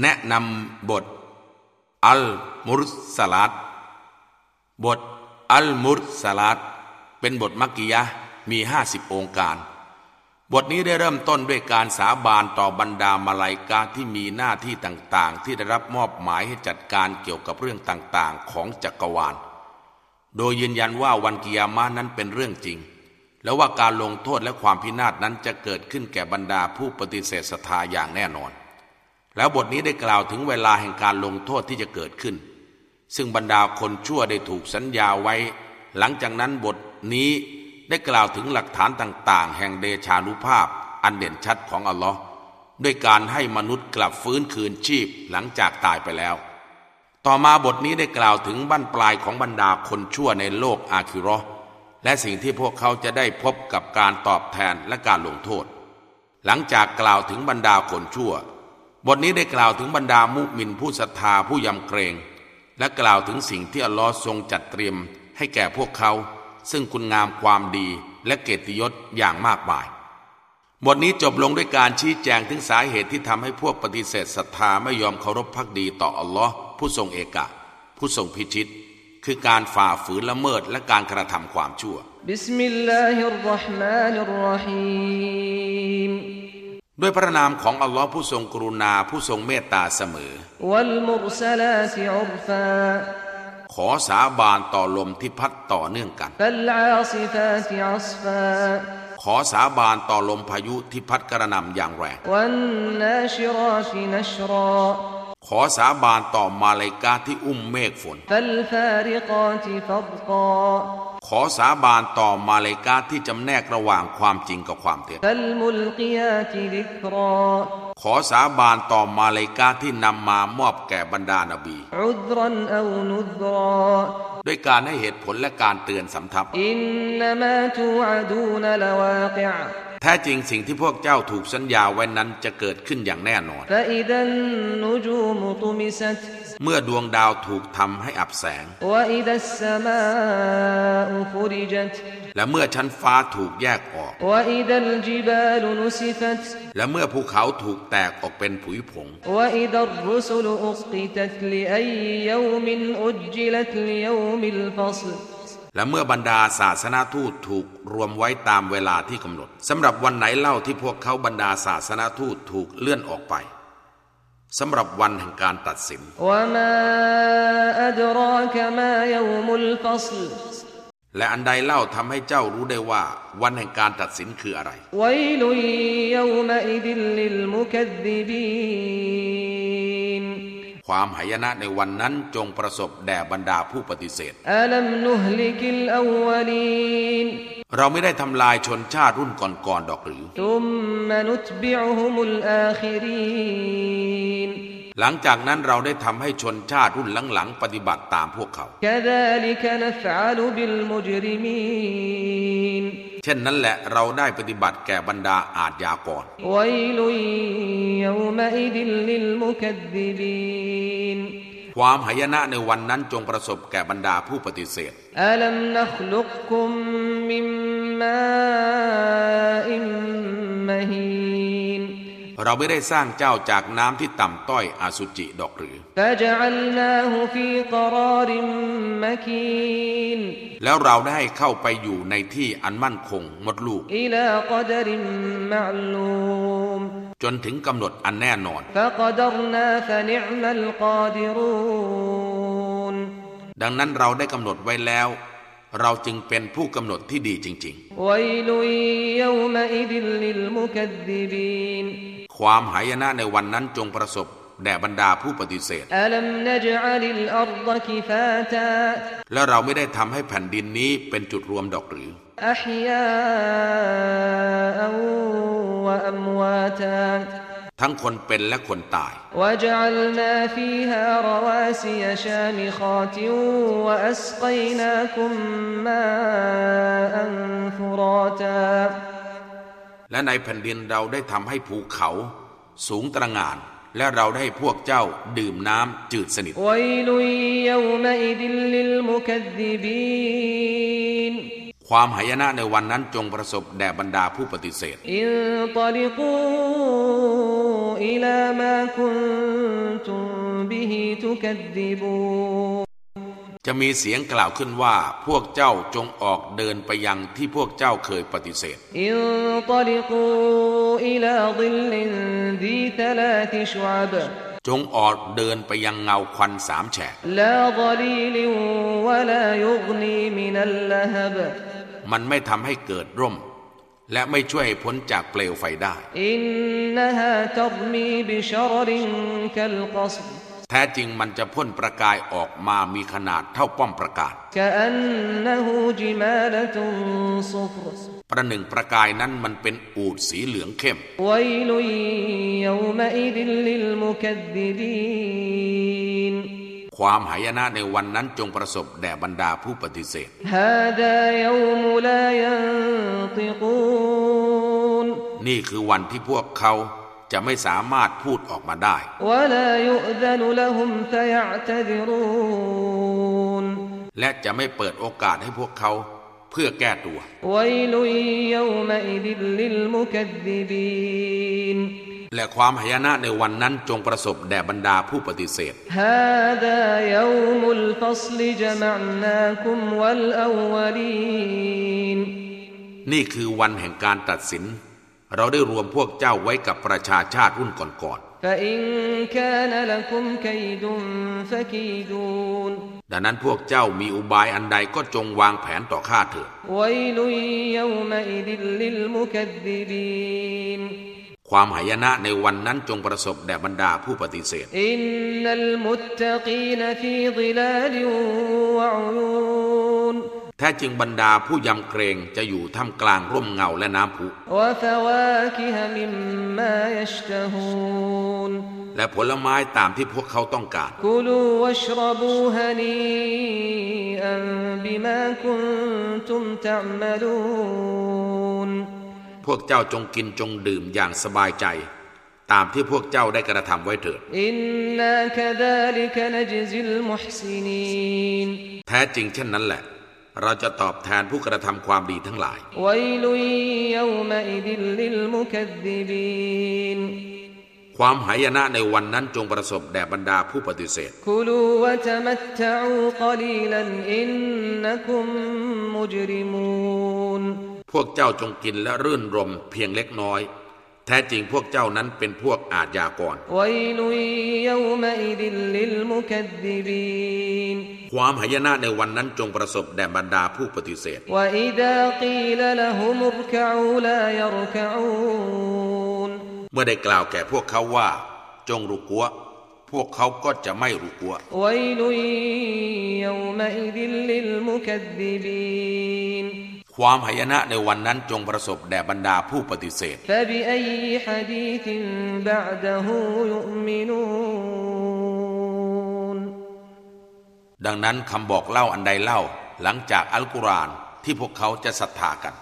แนะนำบท อัลมุรสลัดบท อัลมุรสลัดเป็นบทมักกิยะมีห้าสิบองค์การ บทนี้ได้เริ่มต้นด้วยการสาบานต่อบรรดามาลายกาที่มีหน้าที่ต่างๆ ที่ได้รับมอบหมายให้จัดการเกี่ยวกับเรื่องต่างๆ ของจักรวาล โดยยืนยันว่าวันกิยามานั้นเป็นเรื่องจริง และว่าการลงโทษและความพินาศนั้นจะเกิดขึ้นแก่บรรดาผู้ปฏิเสธศรัทธาอย่างแน่นอน แล้วบทนี้ได้กล่าวถึงเวลาแห่งการลงโทษที่จะเกิดขึ้น ซึ่งบรรดาคนชั่วได้ถูกสัญญาไว้ หลังจากนั้นบทนี้ได้กล่าวถึงหลักฐานต่าง ๆ แห่งเดชานุภาพ อันเด่นชัดของอัลลอฮ์ด้วยการให้มนุษย์กลับฟื้นคืนชีพหลังจากตายไปแล้ว ต่อมาบทนี้ได้กล่าวถึงบั้นปลายของบรรดาคนชั่วในโลกอาคิรอและสิ่งที่พวกเขาจะได้พบกับการตอบแทนและการลงโทษ หลังจากกล่าวถึงบรรดาคนชั่ว บทนี้ได้กล่าวถึงบรรดามุมินผู้ศรัทธาผู้ยำเกรง และกล่าวถึงสิ่งที่อัลลอฮ์ทรงจัดเตรียมให้แก่พวกเขา ซึ่งคุณงามความดีและเกียรติยศอย่างมากมายบทนี้จบลงด้วยการชี้แจงถึงสาเหตุที่ทำให้พวกปฏิเสธศรัทธาไม่ยอมเคารพพักดีต่ออัลลอฮ์ผู้ทรงเอกะ ผู้ทรงพิชิต คือการฝ่าฝืนละเมิดและการกระทำความชั่วبسم الله الرحمن الرحيم ด้วยพระนามของอัลลอฮ์ผู้ทรงกรุณาผู้ทรงเมตตาเสมอ ขอสาบานต่อลมที่พัดต่อเนื่องกัน ขอสาบานต่อลมพายุที่พัดกระหน่ำอย่างแรง ขอสาบานต่อมลาอิกะฮ์ที่อุ้มเมฆฝน ขอสาบานต่อมาเลกาที่จำแนกระหว่างความจริงกับความเท็จ ขอสาบานต่อมาเลกาที่นำมามอบแก่บรรดานบี ด้วยการให้เหตุผลและการเตือนสำทับอินนามาตูอาดูนลวากิ แท้จริงสิ่งที่พวกเจ้าถูกสัญญาไว้นั้นจะเกิดขึ้นอย่างแน่นอน เมื่อดวงดาวถูกทำให้อับแสง และเมื่อชั้นฟ้าถูกแยกออก และเมื่อภูเขาถูกแตกออกเป็นผุยผง และ และเมื่อบรรดาศาสนาทูตถูกรวมไว้ตามเวลาที่กำหนดสำหรับวันไหนเล่าที่พวกเขาบรรดาศาสนาทูตถูกเลื่อนออกไปสำหรับวันแห่งการตัดสิน และอันใดเล่าทำให้เจ้ารู้ได้ว่า วันแห่งการตัดสินคืออะไร ความหายนะในวันนั้นจงประสบแด่บรรดาผู้ปฏิเสธ เราไม่ได้ทำลายชนชาติรุ่นก่อนๆดอกหรือหลังจากนั้นเราได้ทำให้ชนชาติรุ่นหลังๆปฏิบัติตามพวกเขา เช่นนั้นแหละเราได้ปฏิบัติแก่บรรดาอาทยากร ความหายนะในวันนั้นจงประสบแก่บรรดาผู้ปฏิเสธอัลมนัคลุกคุมมิมมาอิมมฮีนเราไม่ได้สร้างเจ้าจากน้ำที่ต่ำต้อยอาสุจิดอกหรือแล้วเราได้เข้าไปอยู่ในที่อันมั่นคงมดลูก จนถึงกำหนดอันแน่นอน ดังนั้นเราได้กำหนดไว้แล้ว เราจึงเป็นผู้กำหนดที่ดีจริง ๆ ความหายนะในวันนั้นจงประสบแด่บรรดาผู้ปฏิเสธ และเราไม่ได้ทำให้แผ่นดินนี้เป็นจุดรวมดอกหรือ ทั้งคนเป็นและคนตาย และในแผ่นดินเราได้ทำให้ภูเขาสูงตระงานและเราได้พวกเจ้าดื่มน้ำจืดสนิท ความหายนะในวันนั้นจงประสบแด่บรรดาผู้ปฏิเสธอินตลิกูอิลามาคุนตุมบิฮิทุกัดดิบูจะมีเสียงกล่าวขึ้นว่าพวกเจ้าจงออกเดินไปยังที่พวกเจ้าเคยปฏิเสธอินตลิกูอิลาดิลลินดีทลาติชวบจงออกเดินไปยังเงาควันสามแฉก มันไม่ทำให้เกิดร่ม และไม่ช่วยพ้นจากเปลวไฟได้อินนฮาตรมีบิชรรินกัลกศแท้จริงมันจะพ่นประกายออกมามีขนาดเท่าป้อมประกาศประหนึ่งประกายนั้นมันเป็นอูดสีเหลืองเข้ม ความหายนะในวันนั้นจงประสบแด่บรรดาผู้ปฏิเสธ นี่คือวันที่พวกเขาจะไม่สามารถพูดออกมาได้ และจะไม่เปิดโอกาสให้พวกเขา พื่อแก้ตัว และความหายนะในวันนั้นจงประสบแด่บรรดาผู้ปฏิเสธนี่คือวันแห่งการตัดสิน เราได้รวมพวกเจ้าไว้กับประชาชาติรุ่นก่อนๆ ดังนั้นพวกเจ้ามีอุบายอันใดก็จงวางแผนต่อข้าเถิดความหายนะในวันนั้นจงประสบแด่บรรดาผู้ปฏิเสธั แท้จริงบรรดาผู้ยำเกรงจะอยู่ท่ามกลางร่มเงาและน้ำผุ และผลไม้ตามที่พวกเขาต้องการ พวกเจ้าจงกินจงดื่มอย่างสบายใจตามที่พวกเจ้าได้กระทำไว้เถิดแท้จริงเช่นนั้นแหละ เราจะตอบแทนผู้กระทำความดีทั้งหลาย ความหายนะในวันนั้นจงประสบแด่บรรดาผู้ปฏิเสธพวกเจ้าจงกินและรื่นรมเพียงเล็กน้อย แท้จริงพวกเจ้านั้นเป็นพวกอาทยากร ความหายนะในวันนั้นจงประสบแด่บรรดาผู้ปฏิเสธ เมื่อได้กล่าวแก่พวกเขาว่า จงรุกัว พวกเขาก็จะไม่รุกัว ว ความหายนะในวันนั้นจงประสบแด่บรรดาผู้ปฏิเสธ ดังนั้นคำบอกเล่าอันใดเล่า หลังจากอัลกุรอานที่พวกเขาจะศรัทธากัน